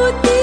aku tidak